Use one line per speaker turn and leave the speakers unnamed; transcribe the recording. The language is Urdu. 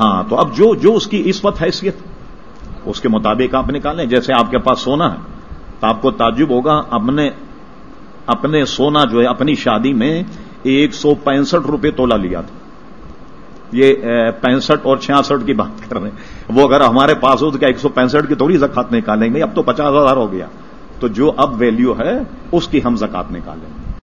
ہاں تو اب جو جو اس کی اس وقت حیثیت، اس کے مطابق آپ نکالیں، جیسے آپ کے پاس سونا ہے، تو آپ کو تعجب ہوگا، اپنے اپنے سونا جو ہے، اپنی شادی میں ایک سو پینسٹھ روپے تولا لیا تھا۔ یہ پینسٹھ اور چھیاسٹھ کی بات کر رہے ہیں۔ وہ اگر ہمارے پاس ہو تو کیا ایک سو پینسٹھ کی تھوڑی زکات نکالیں گے؟ اب تو پچاس ہزار ہو گیا۔ تو جو اب ویلیو ہے، اس کی ہم زکات نکالیں گے۔